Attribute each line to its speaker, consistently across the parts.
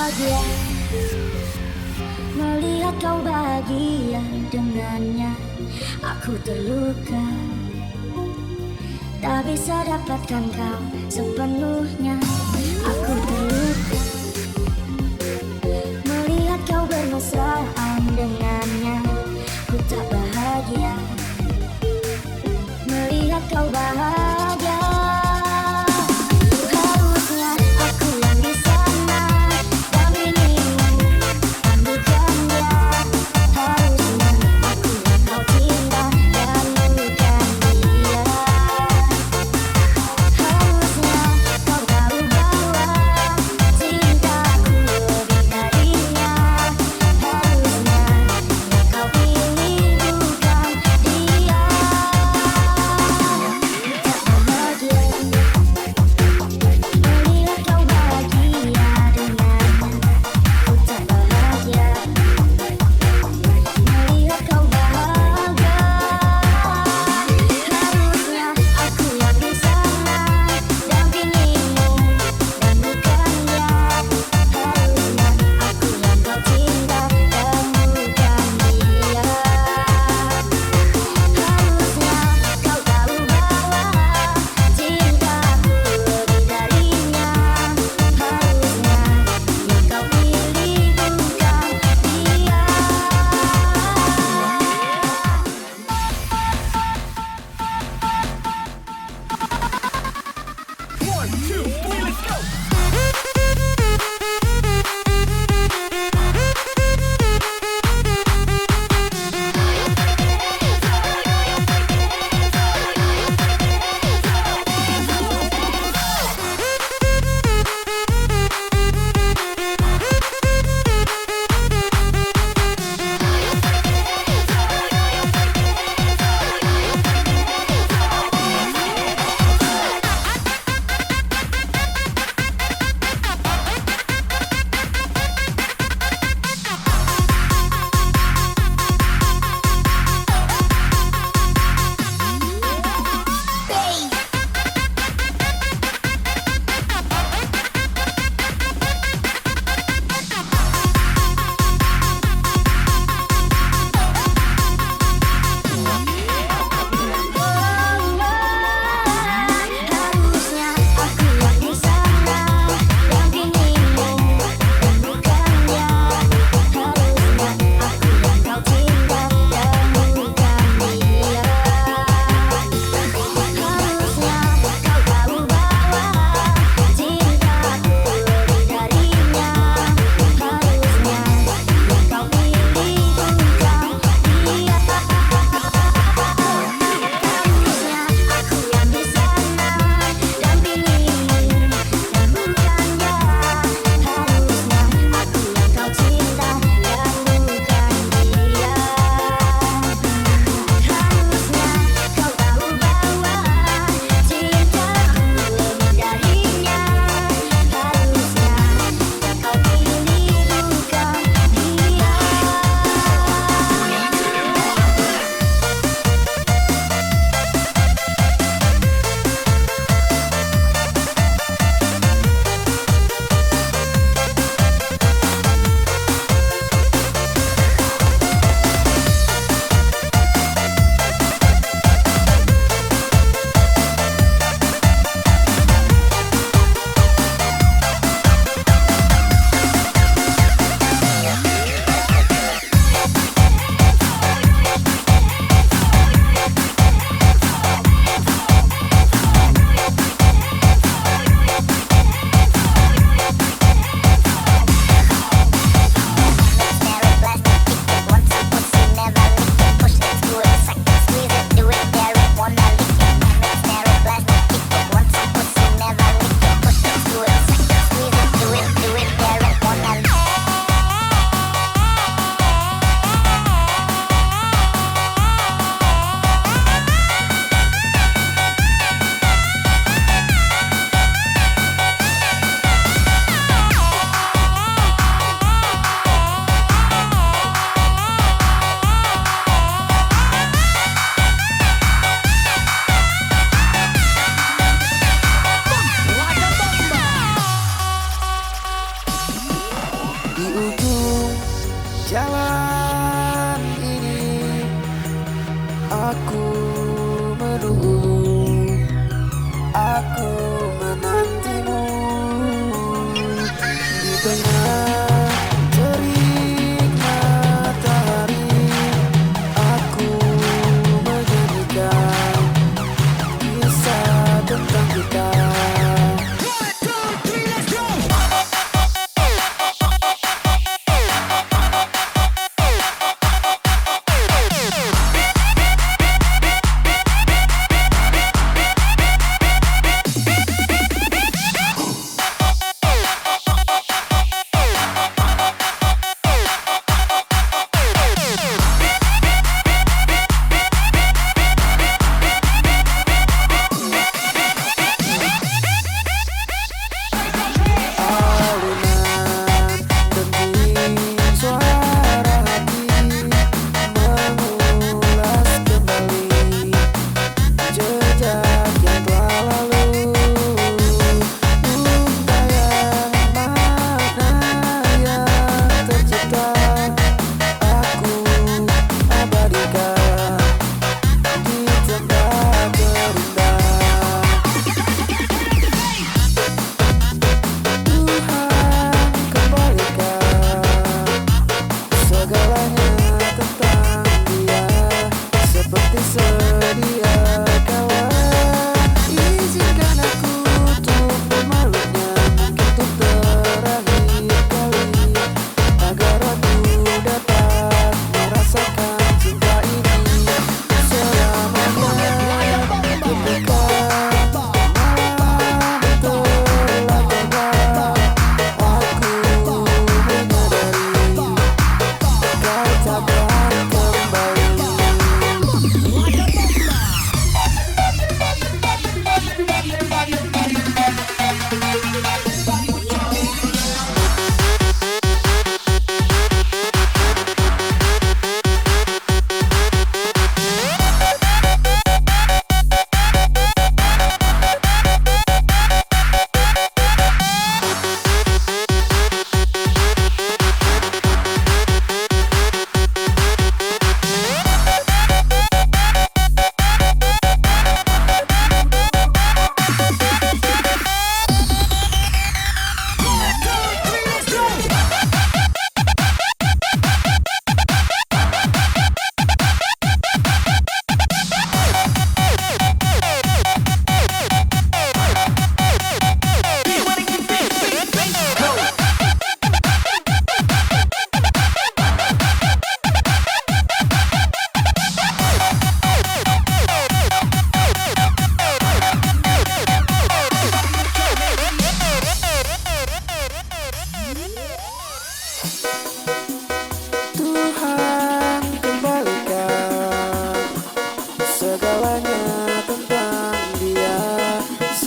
Speaker 1: bahagia. Melihat kau bahagia
Speaker 2: dengannya Aku terluka. Tak bisa dapatkan kau sepenuhnya Aku terluka. Melihat kau bermesraan dengannya Ku tak bahagia. Melihat kau bahagia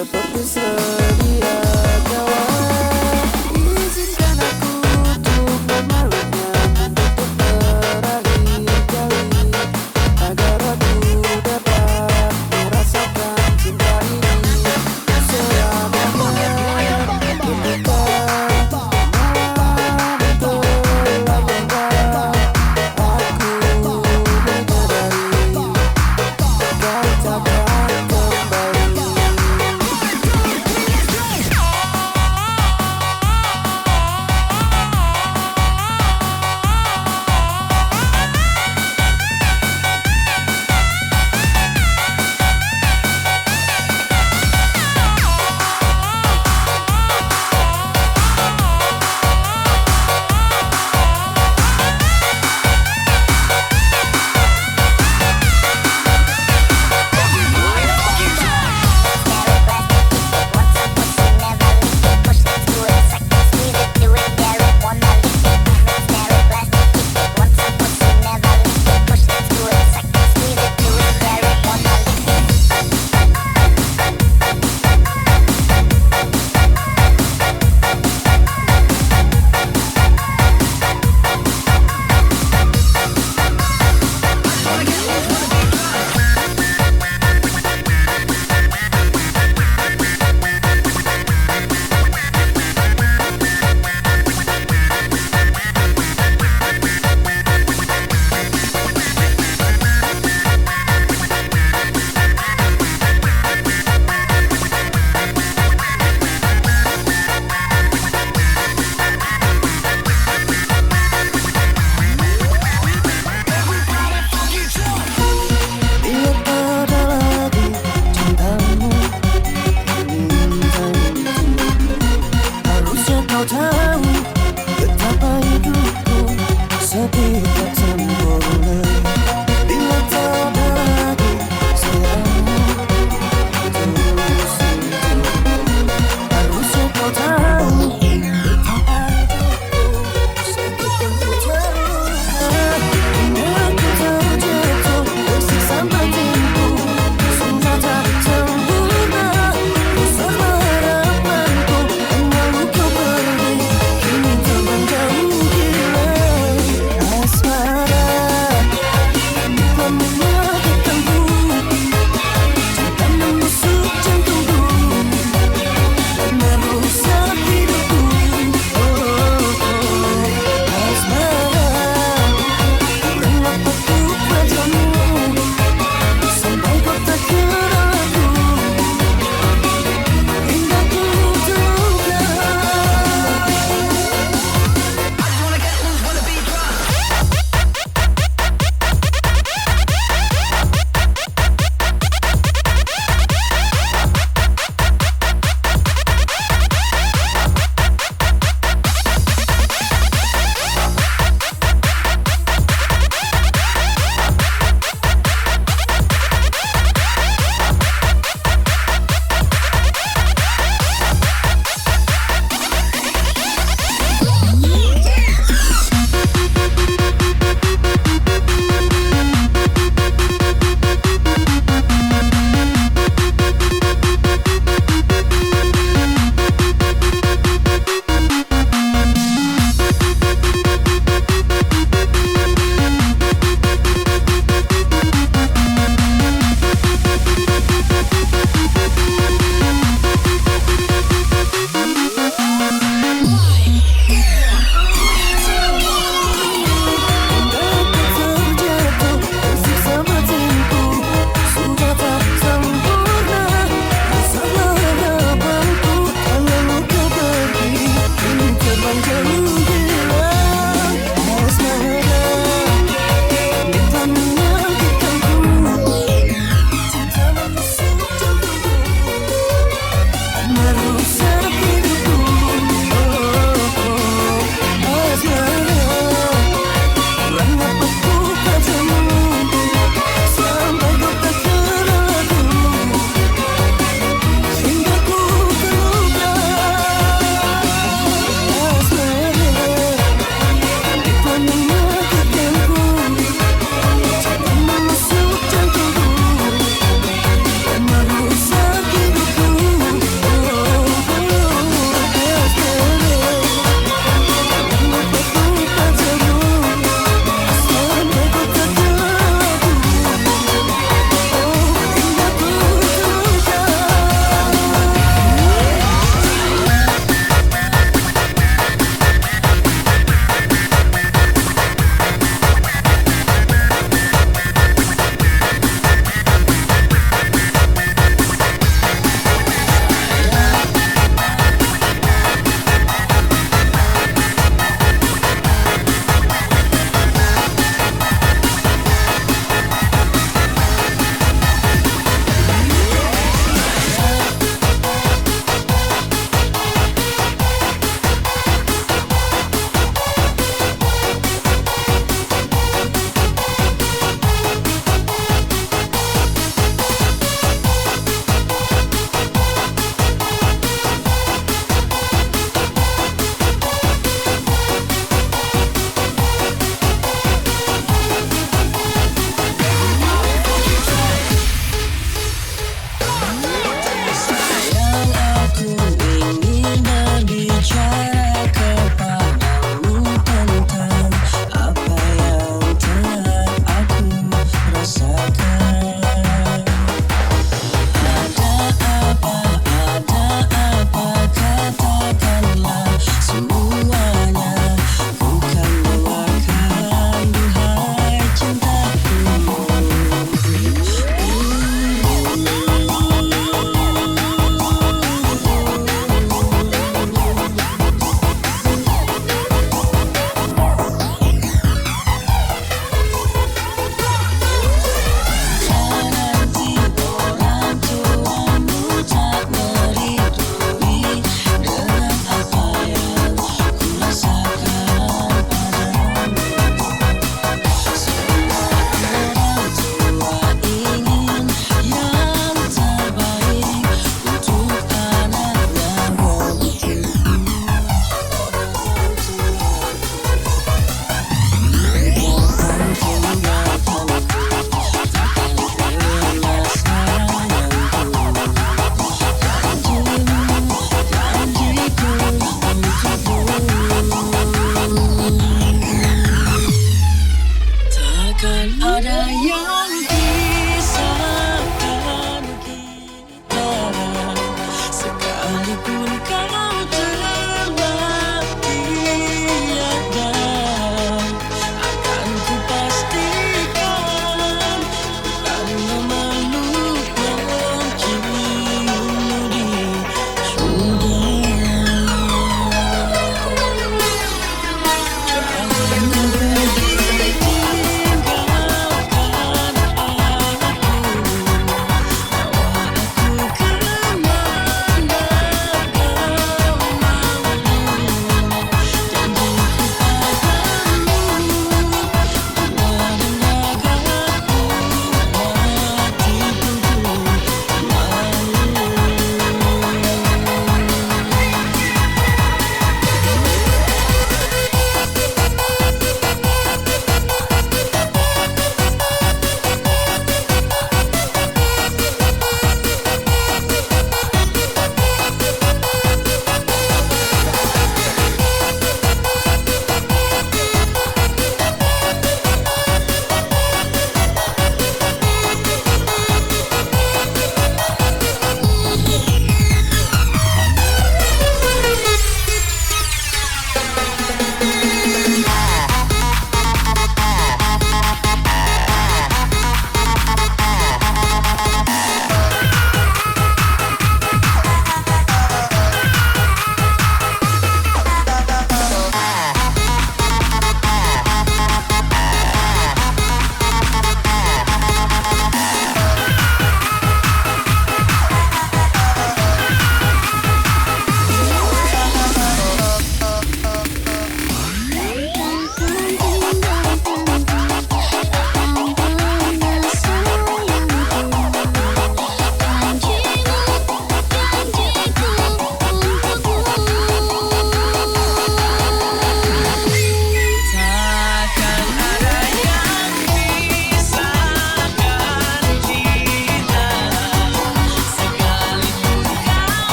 Speaker 3: essa profissão